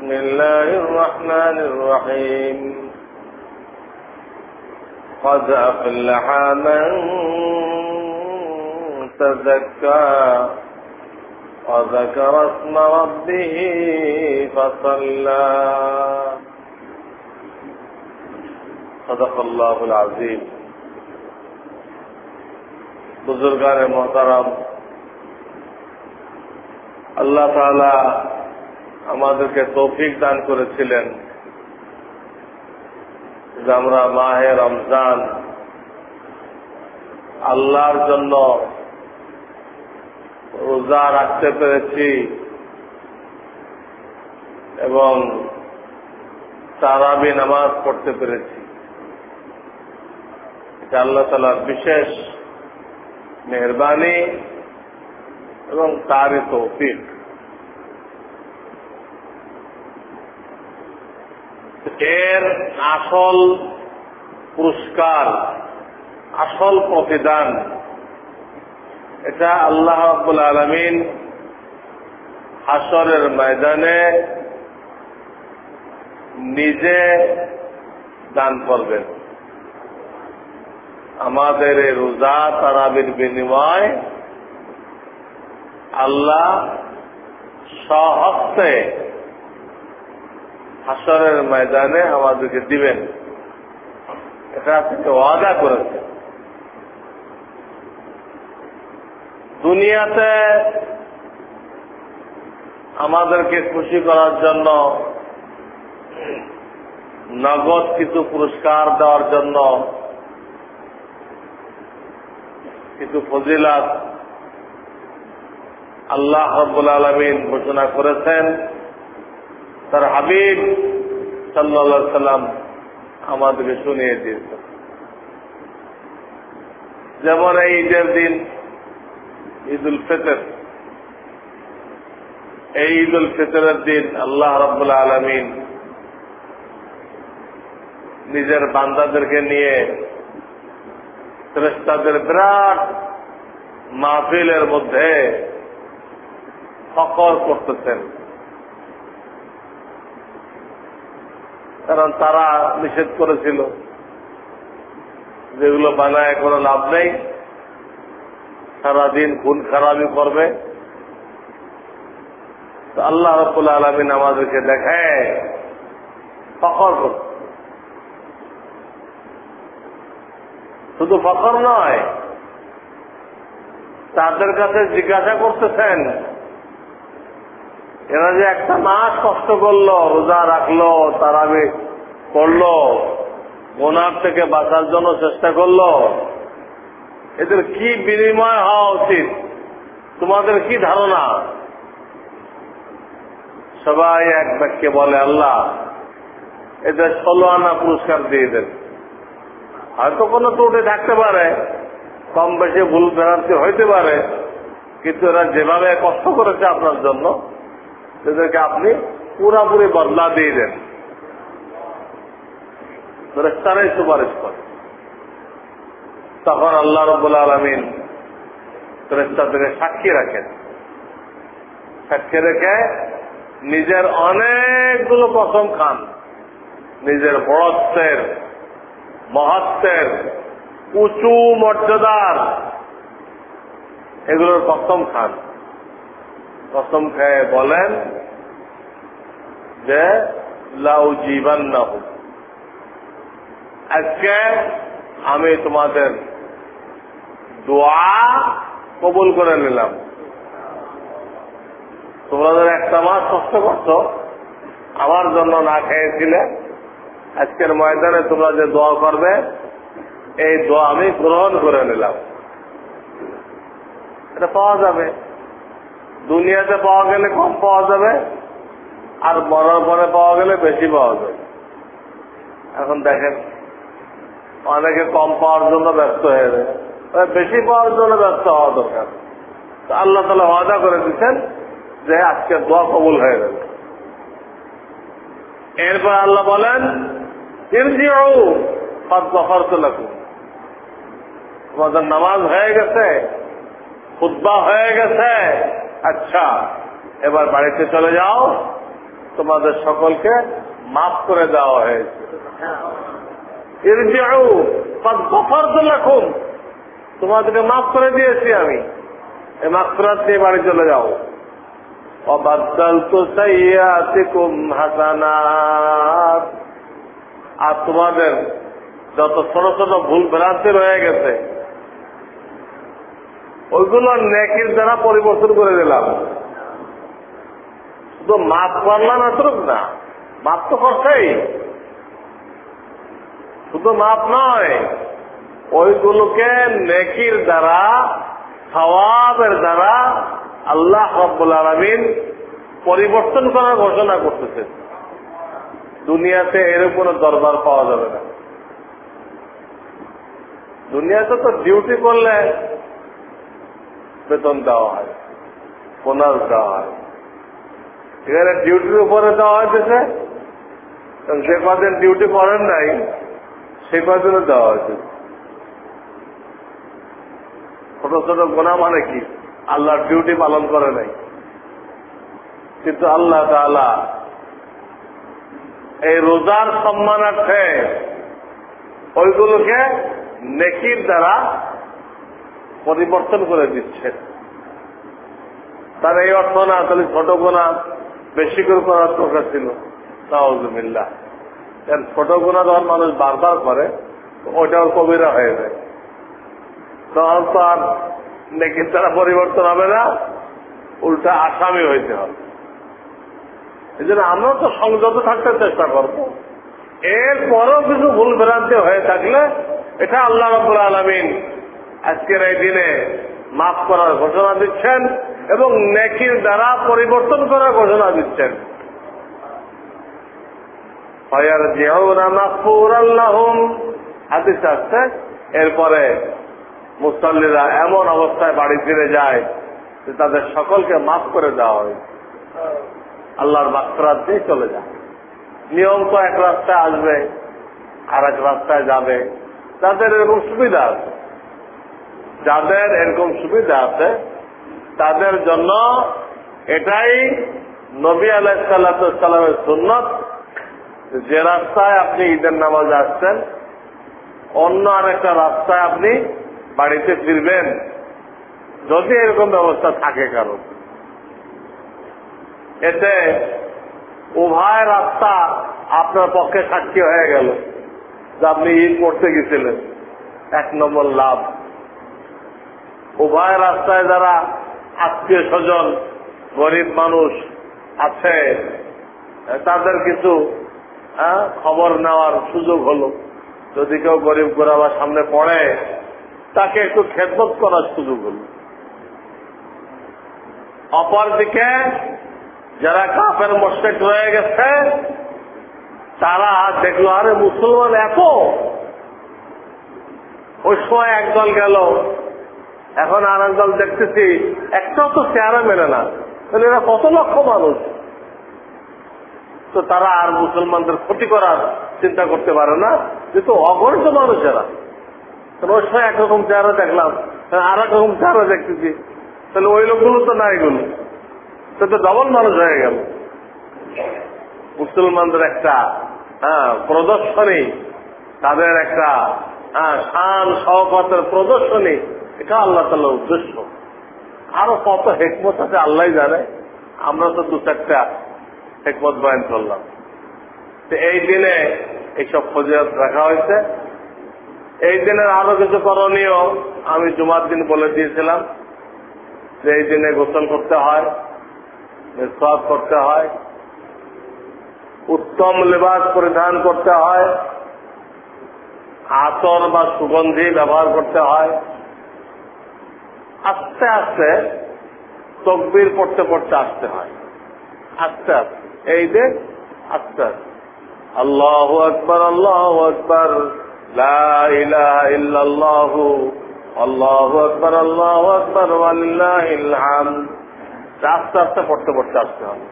بسم الله الرحمن الرحيم. قد أفلح من تزكى وذكر اسم ربه فصلى. صدق الله العظيم. بزرگان محترم اللہ تعالی আমাদেরকে তৌফিক দান করেছিলেন আমরা মাহে রমজান আল্লাহর জন্য রোজা রাখতে পেরেছি এবং তারাবি নামাজ পড়তে পেরেছি। এটা আল্লাহ তালার বিশেষ মেহরবানি এবং তারই তৌফিক। এর আসল পুরস্কার, আসল প্রতিদান, এটা আল্লাহ আব্বুল আলমিন হাসরের ময়দানে নিজে দান করবেন। আমাদের এই রোজা তারাবির বিনিময় আল্লাহ সহস্তে হাসরের ময়দানে আমাদেরকে দিবেন। এটা থেকে ওয়াদা করেছে দুনিয়াতে আমাদেরকে খুশি করার জন্য, নগদ কিছু পুরস্কার দেওয়ার জন্য কিছু ফজিলাত আল্লাহ রব্বুল আলমিন ঘোষণা করেছেন। তার হাবিব সাল্লা সাল্লাম আমাদেরকে শুনিয়ে দিয়েছেন যেমন এই ঈদের দিন ঈদ উল ফিতর। এই ঈদ উল ফিতরের দিন আল্লাহ রব্বুল আলমিন নিজের বান্দাদেরকে নিয়ে শ্রেষ্ঠাদের বিরাট মাহফিলের মধ্যে ফকর করতেছেন। কারণ তারা নিষেধ করেছিল। যেগুলো বানায় কোনো লাভ নেই। সারাদিন খুন খারাপই করবে। তো আল্লাহ রব্বুল আলমিন আমাদেরকে দেখায় ফকর করতে শুধু ফকর নয়, তাদের কাছে জিজ্ঞাসা করতেছেন এরা যে একটা মাস কষ্ট করল, রোজা রাখল, তারাবি করল গোনার থেকে বাঁচার জন্য চেষ্টা করল, এদের কি বিনিময় হওয়া উচিত? তোমাদের কি ধারণা? সবাই এক বাক্যে বলে, আল্লাহ, এদের ষোলো আনা পুরস্কার দিয়ে দেন। হয়তো কোনো ত্রুটি থাকতে পারে, কম বেশি ভুল ভ্রান্তি হইতে পারে, কিন্তু এরা যেভাবে কষ্ট করেছে আপনার জন্য এদেরকে আপনি পুরাপুরি বদলা দিয়ে দেন। ফেরেস্তারাই সুপারিশ করে। তখন আল্লাহ রব্বুল আলমিন ফেরেস্তাদের সাক্ষী রাখেন। সাক্ষী রেখে নিজের অনেকগুলো কসম খান। নিজের বড়ত্বের মহত্বের, উঁচু মর্যাদার এগুলোর কসম খান। কসম খেয়ে বলেন যে, লাউ জীবন না হোক আজকে আমি তোমাদের দোয়া কবুল করে নিলাম। তোমাদের একটা মাস কষ্ট করছ, আমার জন্য না খেয়েছিলে। আজকের ময়দানে তোমরা যে দোয়া করবে, এই দোয়া আমি গ্রহণ করে নিলাম। এটা পাওয়া যাবে। দুনিয়াতে পাওয়া গেলে কম পাওয়া যাবে, আর মরার পরে পাওয়া গেলে বেশি পাওয়া যাবে। এখন দেখেন, অনেকে কম পাওয়ার জন্য ব্যস্ত হয়ে যায়। বেশি পাওয়ার জন্য ব্যস্ত হওয়া দরকার। আল্লাহ তালা ওয়াদা করে দিচ্ছেন যে আজকে দোয়া কবুল হয়ে গেল এরপর আল্লাহ বলেন তোমাদের নামাজ হয়ে গেছে খুদ্া হয়ে গেছে। আচ্ছা এবার বাড়িতে চলে যাও। তোমাদের সকলকে মাফ করে দেওয়া হয়েছে। তোমাদেরকে মাফ করে দিয়েছি আমি। করার দিয়ে বাড়ি চলে যাও। অবাদ্দাল তো হাসানাত। আর তোমাদের যত ছোট ছোট ভুল ভ্রান্তি রয়ে গেছে ওইগুলো নেকির দ্বারা পরিবর্তন করে দিলাম। শুধু মাফ করলাম এতটুক না মাফ তো করছেই শুধু মাপ নয়, ওইগুলোকে নেকির দ্বারা, সওয়াবের দ্বারা আল্লাহ রব্বুল আলমিন পরিবর্তন করার ঘোষণা করতেছে দুনিয়াতে এর কোনো দরবার পাওয়া যাবে না। দুনিয়াতে তো ডিউটি করলে বেতন দেওয়া হয়, বোনাস দেওয়া হয়। এখানে ডিউটির উপরে দেওয়া হয়েছে যে কদিন ডিউটি করেন নাই সে কদিনও দেওয়া হয়েছে ছোট ছোট গোনা মানে কি? আল্লাহর ডিউটি পালন করে নাই। কিন্তু আল্লাহ তালা এই রোজার সম্মানার্থে ওইগুলোকে নেকির দ্বারা পরিবর্তন করে দিচ্ছে। তার এই অর্থ না তাহলে ছোট গোনা বেশি করে করার দরকার ছিল। তাহজুমিল্লা ছোট গোনা যখন মানুষ বারবার করে ওটাও কবিরা হয়ে যায়। তখন তো আর নেকির দ্বারা পরিবর্তন হবে না, উল্টা আসামি হইতে হবে। এই জন্য আমরা তো সংযত থাকতে চেষ্টা করব। এরপরও কিছু ভুল ভ্রান্তি হয়ে থাকলে, এটা আল্লাহ রবুল আলমিন আজকের এই দিনে মাফ করার ঘোষণা দিচ্ছেন এবং নেকির দ্বারা পরিবর্তন করার ঘোষণা দিচ্ছেন। এরপরে মুসল্লিরা এমন অবস্থায় বাড়ি ফিরে যায় যে তাদের সকলকে মাফ করে দেওয়া হয়। আল্লাহর মাত্রাত দিয়ে চলে যায়। নিয়ম তো এক রাস্তায় আসবে আর এক রাস্তায় যাবে। তাদের এরকম সুবিধা আছে। যাদের এরকম সুবিধা আছে, তাদের জন্য এটাই নবী আলাইসাল্লামের সুন্নত। যে রাস্তায় আপনি ঈদের নামাজ আসছেন, অন্য আরেকটা রাস্তায় আপনি বাড়িতে ফিরবেন। যদি এরকম ব্যবস্থা থাকে কারণ এতে উভয় রাস্তা আপনার পক্ষে সাক্ষী হয়ে গেল যে আপনি ঈদ করতে গেছিলেন। এক নম্বর লাভ। উভয় রাস্তায় যারা আত্মীয় স্বজন, গরিব মানুষ আছে, তাদের কিছু খবর নেওয়ার সুযোগ হলো। যদি কেউ গরিব গোরাবার সামনে পড়ে, তাকে একটু খেদমত করার সুযোগ হলো। অপরদিকে যারা কাপের মোস্টেক রয়ে গেছে, তারা দেখল, আরে মুসলমান এত। ওই সময় একদল গেল এখন আর একদল দেখতেছি, একটাও তো চেহারা মেলে না। তাহলে এরা কত লক্ষ মানুষ? তো তারা আর মুসলমানদের ক্ষতি করার চিন্তা করতে পারে না যেহেতু অগণিত মানুষ এরা সময় একরকম চেহারা দেখলাম আর এক রকম চেহারা দেখতেছি। তাহলে ওই লোকগুলো তো না এগুলো সে তো ডবল মানুষ হয়ে গেল। মুসলমানদের একটা হ্যাঁ প্রদর্শনী, তাদের একটা হ্যাঁ শান সহকতের প্রদর্শনী। এটা আল্লাহ তাল্লাহ উদ্দেশ্য। আরও কত হেকমত আছে আল্লাহ জানে। আমরা তো দু চারটা হেকমত বয়ান করলাম। তো এই দিনে এইসব ফজিয়াত রাখা হয়েছে। এই দিনের আরও কিছু করণীয় আমি জুমার দিন বলে দিয়েছিলাম। যে এই দিনে গোসল করতে হয় সব করতে হয়, উত্তম লেবাস পরিধান করতে হয়, আতর বা সুগন্ধি ব্যবহার করতে হয় আস্তে আস্তে তকবির পড়তে পড়তে আসতে হয়। আস্তে আস্তে। এই যে আস্তে আস্তে। আল্লাহ আকবর আল্লাহ আকবর। ইল্লাল্লাহ। আল্লাহ আকবর আল্লাহ আকবর আস্তে আস্তে পড়তে পড়তে আসতে হবে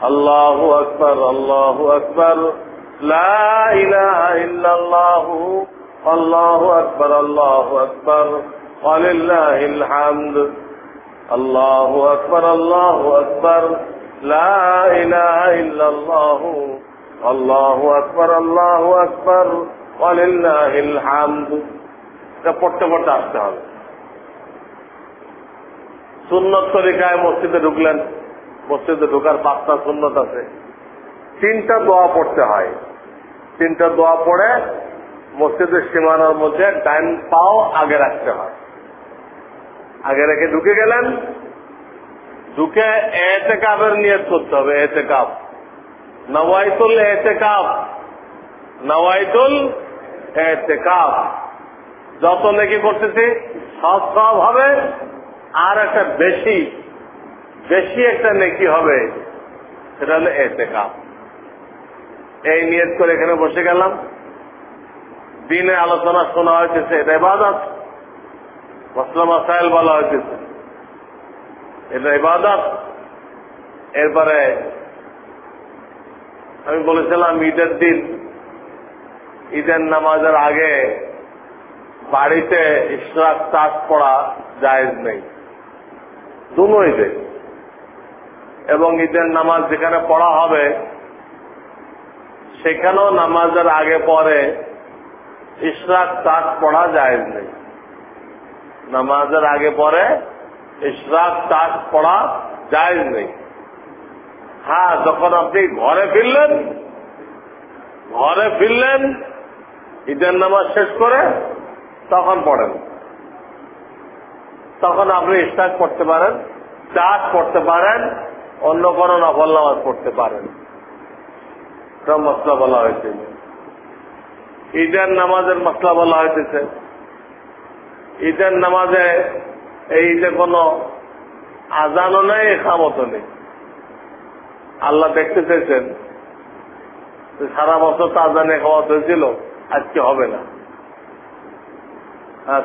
আল্লাহ আকবর আল্লাহ আকবর। ইল্লাল্লাহ। আল্লাহ আকবর আল্লাহ আকবর। ولله الحمد الله أكبر الله أكبر لا إله إلا الله الله أكبر الله أكبر ولله الحمد এটা পড়তে পড়তে আসতে হবে সুন্নত তরিকায় মসজিদে ঢুকলেন মসজিদে ঢুকার পাঁচটা সুন্নত আছে তিনটা দোয়া পড়তে হয় তিনটা দোয়া পড়ে মসজিদের সীমানার মধ্যে ডাইন পাও আগে রাখতে হয় আগে রেখে ঢুকে গেলেন। ঢুকে এতে কাপের নিয়ত করতে হবে এতে কাপ নওয়াইতুল এতে কাপ নওয়াইতুল এতে কাপ যত নাকি করতেছি, সব সব হবে, আর একটা বেশি বেশি একটা নেকি হবে, সেটা হলো এতে কাপ এই নিয়ত করে এখানে বসে গেলাম। দিনে আলোচনা শোনা হয়েছে এটা এবাদত। মসলা মাসাইল বলা হয়েছে এটা ইবাদত। এরপরে আমি বলেছিলাম ঈদের দিন, ঈদের নামাজের আগে বাড়িতে ইশরাক তাস পড়া জায়েজ নেই। দুনো ঈদে। এবং ঈদের নামাজ যেখানে পড়া হবে, সেখানেও নামাজের আগে পরে ইশরাক তাস পড়া জায়েজ নেই। নামাজের আগে পরে ইশরাক তাস পড়া যায় নেই। হ্যাঁ যখন আপনি ঘরে ফিরলেন ঘরে ফিরলেন, ঈদের নামাজ শেষ করে তখন পড়েন। তখন আপনি ইশরাক পড়তে পারেন চাষ পড়তে পারেন, অন্য কোন নফল নামাজ পড়তে পারেন। মশলা বলা হয়েছে। ঈদের নামাজের মশলা বলা হয়েছে ঈদের নামাজে এই ঈদে কোন আজানও নেই, একামতও নেই। আল্লাহ দেখতে চেয়েছেন সারা বছর তো আজানে খাওয়াত হয়েছিল, আজকে হবে না।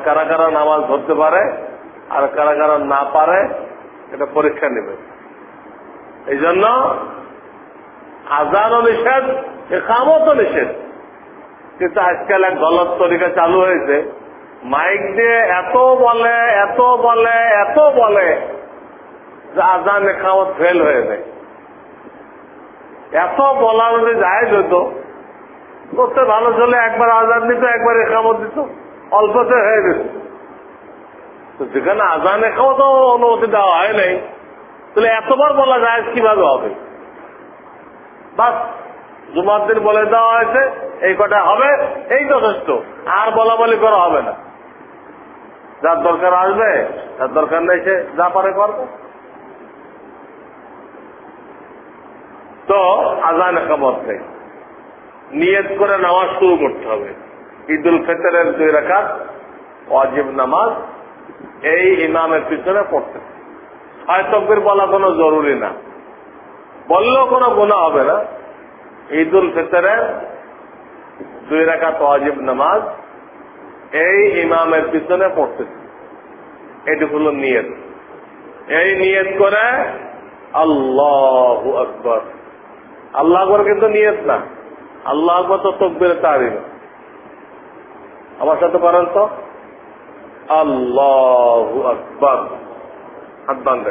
কারা কারা নামাজ ধরতে পারে আর কারা কারা না পারে, এটা পরীক্ষা নেবে। এই জন্য আজানও নিষেধ, একামতও নিষেধ। কিন্তু আজকাল এক গলত তরিকা চালু হয়েছে মাইক দিয়ে এত বলে এত বলে এত বলে যে আজান একামত ফেল হয়ে যায়। এত বলা যদি যায় যেত করতে ভালো চলে, একবার আজান দিত, একবার একামত দিত, অল্পতে হয়ে যেত। তো যেখানে আজান একামত অনুমতি দেওয়া হয় নাই, তাহলে এতবার বলা যায় কীভাবে হবে? বাস, জুমার দিন বলে দেওয়া হয়েছে, এই কটা হবে, এই যথেষ্ট, আর বলা বলি করা হবে না। যার দরকার আসবে যার দরকার নেই সে যা পারে করবে। তো আজান একামত নেই নিয়ত করে নামাজ শুরু করতে হবে। ঈদুল ফিতরের দুই রাখাত অজিব নামাজ এই ইমামের পিছনে পড়তে তকবির বলা কোনো জরুরি না। বললেও কোনো গুণা হবে না। ঈদুল ফিতরের দুই রাখাত অজিব নামাজ এই ইমামের পিছনে পড়তেছে। এটি হল নিয়ত। এই নিয়ত করে আল্লাহ আকবর। আল্লাহ আকবর কিন্তু নিয়ত না। আল্লাহ আকবর তো তকবির তারি না আমার সাথে পারেন তো? আল্লাহ আকবর। হাত বান্ধে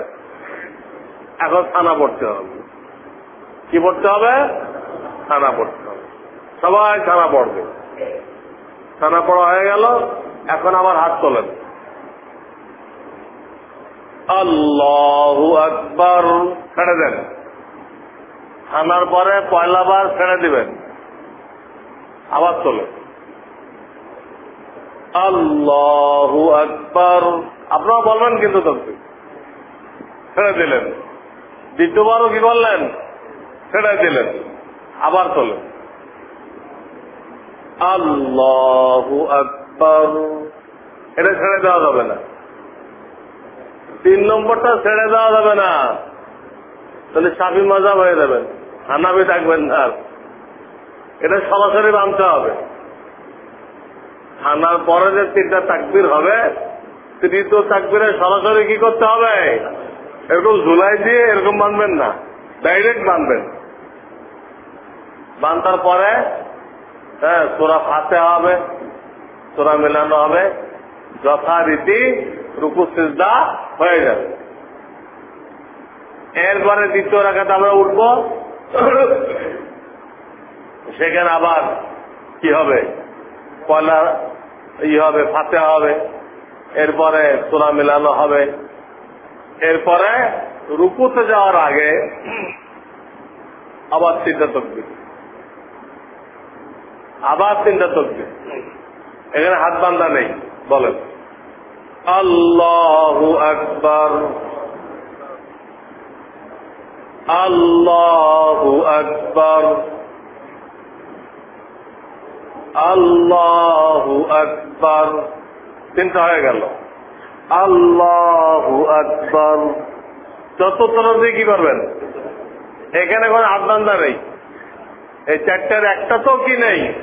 এখন থানা পড়তে হবে। কি পড়তে হবে? থানা পড়তে হবে। সবাই থানা পড়বে। থানা পড়া হয়ে গেল, এখন আমার হাত তোলেন। আল্লাহ আকবর। ছেড়ে দেন। থানার পরে পয়লা বার ছেড়ে দিবেন। আবার তোলেন। আল্লাহ আকবর। আপনারা বলবেন কিন্তু তখন ছেড়ে দিলেন। দ্বিতীয়বারও কি করলেন ছেড়ে দিলেন। আবার তোলেন। আল্লাহ আকবর। এটা ছেড়ে দেওয়া যাবে না। তিন নম্বরটা ছেড়ে দেওয়া যাবে না। তাহলে সাফি মজা হয়ে যাবেন হানাবি থাকবেন না। এটা সরাসরি বানতে হবে। হানার পরে যে তিনটা তাকবির হবে, তৃতীয় তাকবিরে সরাসরি কি করতে হবে? এরকম ঝুলাই দিয়ে এরকম বানবেন না। ডাইরেক্ট বানবেন বান্তার পরে হ্যাঁ তোরা ফাতে হবে, তোরা মেলানো হবে, যথারীতি রুকু সিজদা হয়ে যাবে। এরপরে দ্বিতীয় রাখাতে আমরা উঠবো। সেখানে আবার কি হবে? পয়লা ই হবে ফাতে হবে, এরপরে তোরা মেলানো হবে। এরপরে রুকুতে যাওয়ার আগে আবার তকবির। আবার তিনটা তকবির এখানে হাত বান্ধা নেই, বলেন। আল্লাহু আকবর। আল্লাহু আকবর। আল্লাহু আকবর। তিনটা হয়ে গেল। আল্লাহু আকবর। চতুর্থ দিয়ে কি করবেন? এখানে কোনো বান্ধা নেই। এই চারটার একটা তো কি নেই?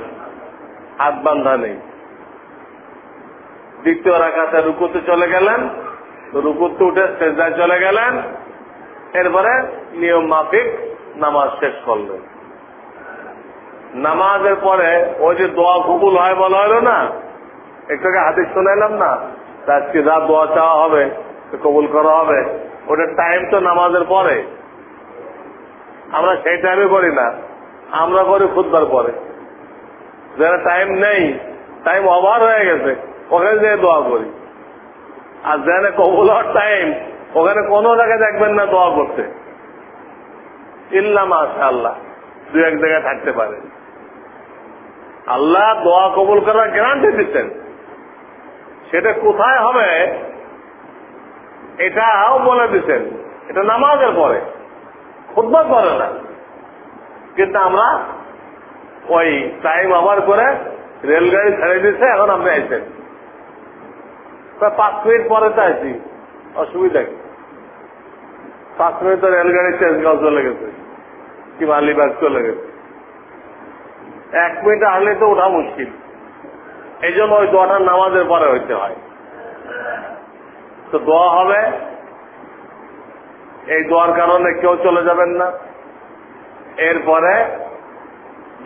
হাত বান্ধা নেই। দ্বিতীয় রাখাতে রুকুতে চলে গেলেন, রুকুতে উঠে সেজায় চলে গেলেন, এরপরে নিয়ম মাফিক নামাজ শেষ করলেন। নামাজের পরে ওই যে দোয়া কবুল হয় বলা হলো না একটু আগে হাদিস শোনাইলাম না? আজকে যা দোয়া চাওয়া হবে কবুল করা হবে। ওটার টাইম তো নামাজের পরে। আমরা সেই টাইমে করি না, আমরা করি খুদবার পরে। যারা টাইম নেই টাইম ওভার হয়ে গেছে, ওখানে যেয়ে দোয়া করি। আর যেখানে কবুল হওয়ার টাইম ওখানে কোনো জায়গায় দেখবেন না দোয়া করতে। ইল্লাম আল্লাহ দু এক জায়গায় থাকতে পারে। আল্লাহ দোয়া কবুল করার গ্যারান্টি দিচ্ছেন। সেটা কোথায় হবে, এটাও বলে দিচ্ছেন। এটা নামাজের পরে, খুদ্া করে না। কিন্তু আমরা ওই টাইম আবার করে রেলগাড়ি ছেড়ে দিচ্ছে এখন আপনি আইছেন। পাঁচ মিনিট পরে তো আছি অসুবিধা কি? পাঁচ মিনিট তো রেলগাড়ি চেঞ্জগাঁও চলে গেছে, কি মালিবাগ চলে গেছে। এক মিনিট আসলে তো ওঠা মুশকিল। এই জন্য ওই দোয়াটা নামাজের পরে হইতে হয়। তো দোয়া হবে, এই দোয়ার কারণে কেউ চলে যাবেন না। এরপরে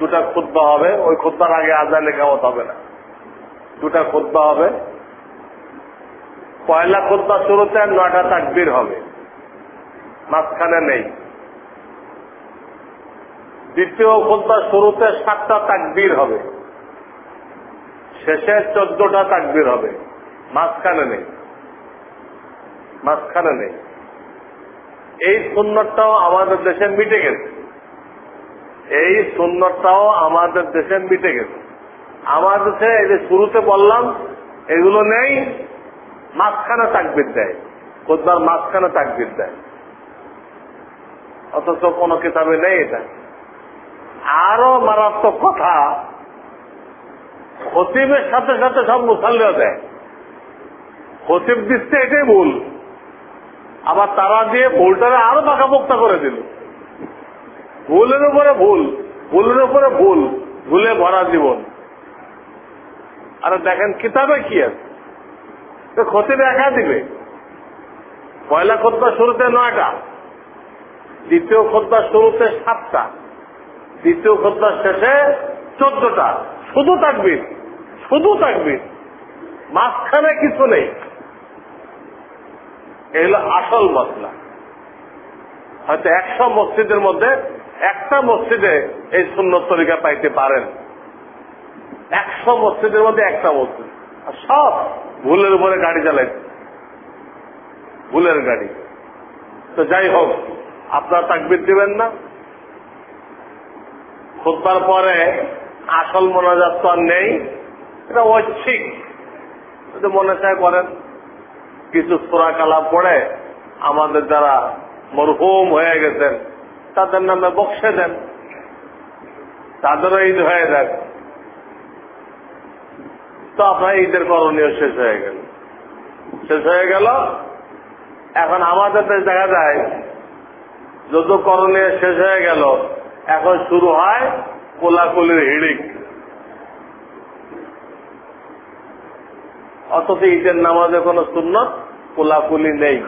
দুটা খুদ্া হবে, ওই খুদ্বার আগে আজান লেখামত হবে না। দুটা খুদ্া হবে। পয়লা খুদ্া শুরুতে নয়টা তাকবির হবে। মাঝখানে নেই। দ্বিতীয় খুদ্া শুরুতে সাতটা তাকবির হবে। শেষে চোদ্দটা তাকবির হবে। মাঝখানে নেই। মাঝখানে নেই। এই সুন্নতটাও আমাদের দেশে মিটে গেছে। এই সুন্নতটাও আমাদের দেশে মিটে গেছে। আমাদের দেশে এই যে শুরুতে বললাম, এগুলো নেই, মাঝখানে তাকবির দেয়। খোদ্বার মাঝখানে তাকবির দেয়। অথচ কোনো কিতাবে নেই এটা। আরও মারাত্মক কথা, খতিবের সাথে সাথে সব মুসাল্লিও দেয়। খতিব দিচ্ছে এটাই ভুল। আবার তারা দিয়ে ভুলটারে আরও পাকাপোক্তা করে দিল। ভুলের উপরে ভুল, ভুলের উপরে ভুল, ভুলে ভরা জীবন। আর দেখেন, কিতাবে কি আছে? তো খতিবে একা দিবে। পয়লা খোদ্া শুরুতে নয়টা, দ্বিতীয় খোদ্া শুরুতে সাতটা, দ্বিতীয় খোদ্া শেষে চোদ্দটা। শুধু থাকবির শুধু থাকবির মাঝখানে কিছু নেই। এগুলো আসল মশলা হয়তো একশো মসজিদের মধ্যে একটা মসজিদে এই সুন্নত তরিকা পাইতে পারেন। একশো মসজিদের মধ্যে একটা মসজিদ। আর সব ভুলের উপরে গাড়ি চালাইছে ভুলের গাড়ি। তো যাই হোক, আপনার তাকবির দিবেন না। খুদবার পরে আসল মোনাজাত তো আর নেই। এটা ঐচ্ছিক। মনে চায় করেন। কিছু সোরা কালাম পড়ে আমাদের যারা মরহুম হয়ে গেছেন তাদের নামে বক্সে দেন। তাদেরও ঈদ হয়ে দেন তো আপনার ঈদের করণীয় শেষ হয়ে গেল। শেষ হয়ে গেল। এখন আমাদের দেশ দেখা যায়, যত করণীয় শেষ হয়ে গেল, এখন শুরু হয় কোলাকুলির হিড়িক। অথচ ঈদের নামাজে কোনো সুন্নত কোলাকুলি নেই।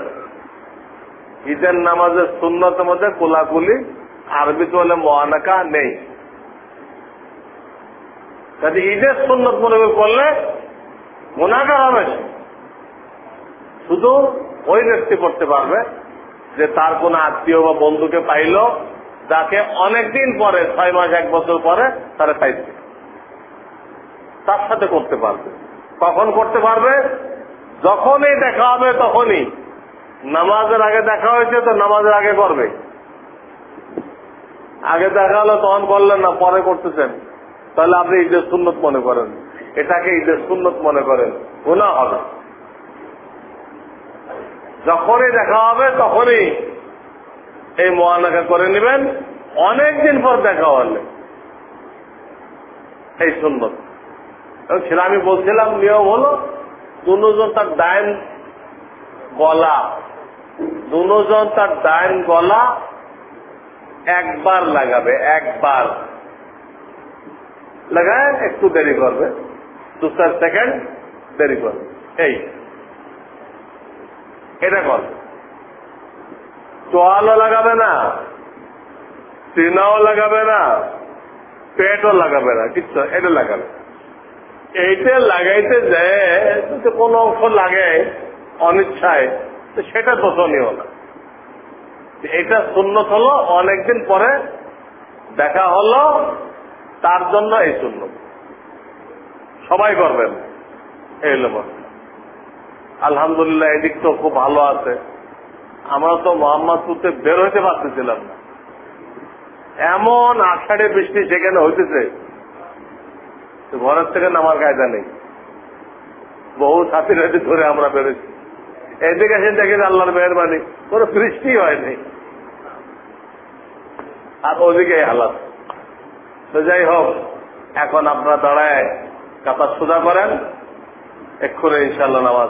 ঈদের নামাজের সুন্নতের মধ্যে কোলাকুলি আরবিতে বলে মহানাকা নেই। কাজে ঈদের সুন্নত মনে করলে মোনাকা হবে শুধু ওই ব্যক্তি করতে পারবে যে তার কোন আত্মীয় বা বন্ধুকে পাইল, যাকে অনেকদিন পরে, ছয় মাস, এক বছর পরে তারা পাইছে। তার সাথে করতে পারবে। কখন করতে পারবে? যখনই দেখা হবে তখনই। নামাজের আগে দেখা হয়েছে তো নামাজের আগে করবে। আগে দেখা হলো, তখন করলেন না, পরে করতেছেন। তাহলে আপনি ঈদের সুন্নত মনে করেন। এটাকে ঈদের সুন্নত মনে করেন। গুণা হবে। যখনই দেখা হবে, তখনই এই মহানাকা করে নেবেন। অনেকদিন পর দেখা হলে। এই সুন্নত। সেটা আমি বলছিলাম, নিয়ম হলো, দুজন তার ডাইন গলা দুজন তার ডাইন গলা একবার লাগাবে, একবার। লাগায় একটু দেরি করবে। দু চার সেকেন্ড দেরি করবে। এই, এটা করবে তোয়ালও লাগাবে না সিনাও লাগাবে না, পেটও লাগাবে না, কিচ্ছু এটা লাগাবে। এইটা লাগাইতে যদি কোনো অংশ লাগে অনিচ্ছায়। সেটা দোষণীয় না। এটা সুন্নত হলো, অনেকদিন পরে দেখা হলো, তার জন্য এই সুন্নত। সবাই করবেন, এই হলো আলহামদুলিল্লাহ, এদিক তো খুব ভালো আছে। আমরা তো মোহাম্মদপুরতে বের হইতে পারতেছিলাম না। এমন আষাঢ়ে বৃষ্টি সেখানে হইতেছে ঘরের থেকে নামার কায়দা নেই। বহু হয়তো ধরে আমরা বেরোচ্ছি এদিকে এসে দেখেন আল্লাহর মেহরবানি, কোনো সৃষ্টি হয়নি। আর ওদিকে হালাত। তো যাই হোক, এখন আপনারা দাঁড়ায় কাতার সোজা করেন, এক্ষুনি ইনশাল্লাহ নামাজ